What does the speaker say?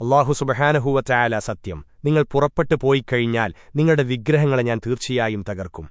അള്ളാഹു സുബഹാനഹൂവറ്റായാല സത്യം. നിങ്ങൾ പുറപ്പെട്ടു പോയിക്കഴിഞ്ഞാൽ നിങ്ങളുടെ വിഗ്രഹങ്ങളെ ഞാൻ തീർച്ചയായും തകർക്കും.